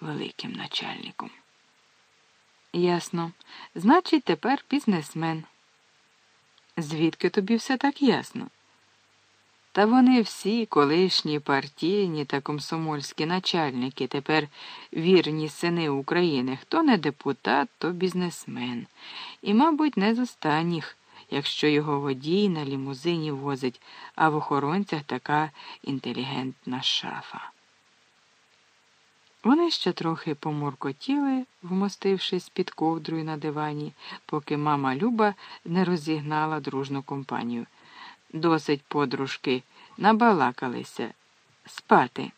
великим начальником. Ясно. Значить, тепер бізнесмен. Звідки тобі все так ясно? Та вони всі колишні партійні та комсомольські начальники, тепер вірні сини України. Хто не депутат, то бізнесмен. І, мабуть, не з останніх, якщо його водій на лімузині возить, а в охоронцях така інтелігентна шафа. Вони ще трохи помуркотіли, вмостившись під ковдрою на дивані, поки мама Люба не розігнала дружну компанію. Досить подружки, набалакалися, спати.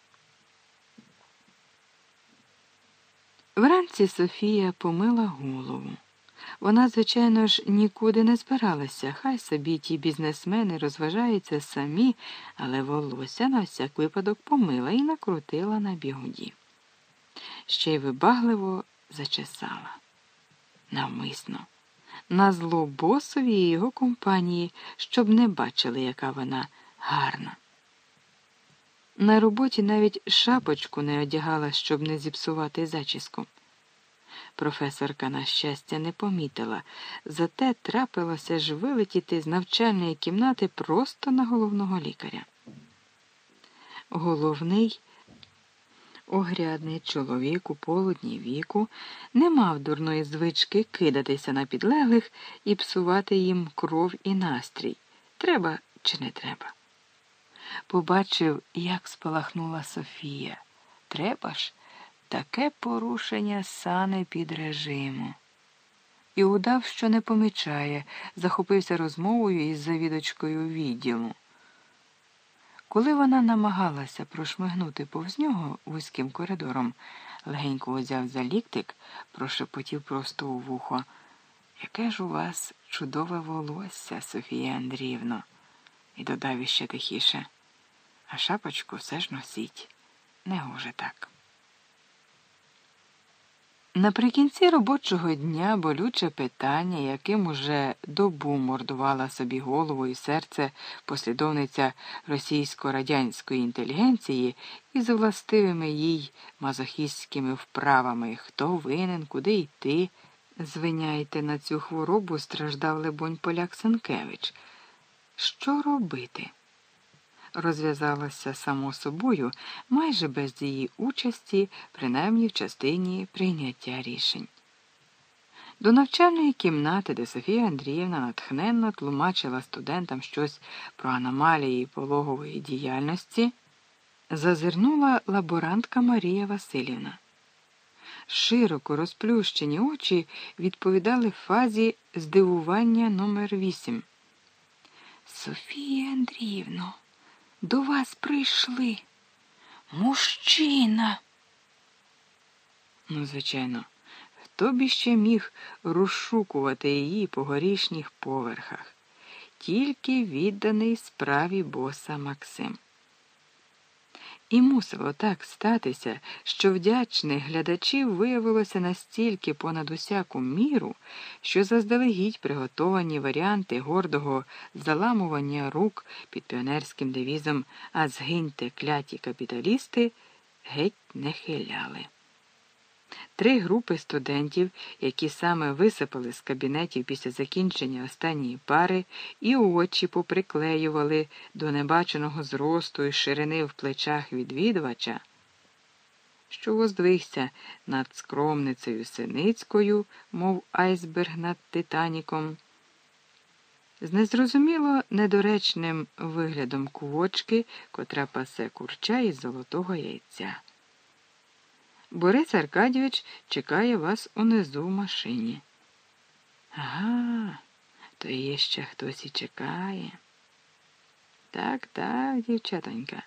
Вранці Софія помила голову. Вона, звичайно ж, нікуди не збиралася, хай собі ті бізнесмени розважаються самі, але волосся на всяк випадок помила і накрутила на бігуді. Ще й вибагливо зачесала. Навмисно на зло босові і його компанії, щоб не бачили, яка вона гарна. На роботі навіть шапочку не одягала, щоб не зіпсувати зачіску. Професорка, на щастя, не помітила, зате трапилося ж вилетіти з навчальної кімнати просто на головного лікаря. Головний Огрядний чоловік у полудні віку не мав дурної звички кидатися на підлеглих і псувати їм кров і настрій. Треба чи не треба. Побачив, як спалахнула Софія. Треба ж таке порушення сани під режиму. І удав, що не помічає, захопився розмовою із завідочкою відділу. Коли вона намагалася прошмигнути повз нього вузьким коридором, легенько узяв за ліктик, прошепотів просто у вухо. Яке ж у вас чудове волосся, Софія Андріївно, і додав іще тихіше. А шапочку все ж носіть. Не гоже так. Наприкінці робочого дня болюче питання, яким уже добу мордувала собі голову і серце послідовниця російсько-радянської інтелігенції із властивими їй мазохістськими вправами хто винен, куди йти. Звиняйте, на цю хворобу страждав, лебонь, поляк Санкевич. Що робити? Розв'язалася само собою майже без її участі, принаймні в частині прийняття рішень. До навчальної кімнати, де Софія Андріївна натхненно тлумачила студентам щось про аномалії пологової діяльності, зазирнула лаборантка Марія Васильівна. Широко розплющені очі відповідали фазі здивування номер 8 Софія Андріївно. До вас прийшли. Мужчина. Ну, звичайно, хто б іще міг розшукувати її по горішніх поверхах, тільки відданий справі боса Максим. І мусило так статися, що вдячних глядачів виявилося настільки понад усяку міру, що заздалегідь приготовані варіанти гордого заламування рук під піонерським девізом А згиньте кляті капіталісти геть не хиляли. Три групи студентів, які саме висипали з кабінетів після закінчення останньої пари, і очі поприклеювали до небаченого зросту і ширини в плечах відвідувача, що воздвигся над скромницею Синицькою, мов айсберг над Титаніком. З незрозуміло недоречним виглядом кувочки, котра пасе курча із золотого яйця. Борис Аркадійович чекає вас унизу в машині. Ага, то є ще хтось і чекає. Так, так, дівчатонька,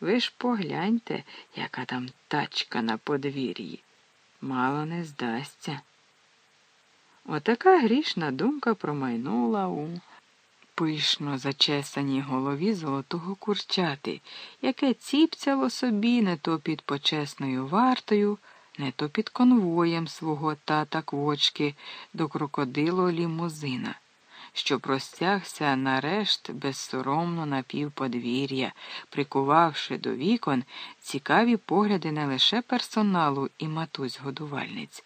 ви ж погляньте, яка там тачка на подвір'ї. Мало не здасться. Отака грішна думка промайнула у пишно зачесаній голові золотого курчати, яке ціпцяло собі не то під почесною вартою, не то під конвоєм свого тата квочки до крокодило лімузина, що простягся нарешт безсоромно на півподвір'я, прикувавши до вікон цікаві погляди не лише персоналу і матусь годувальниць,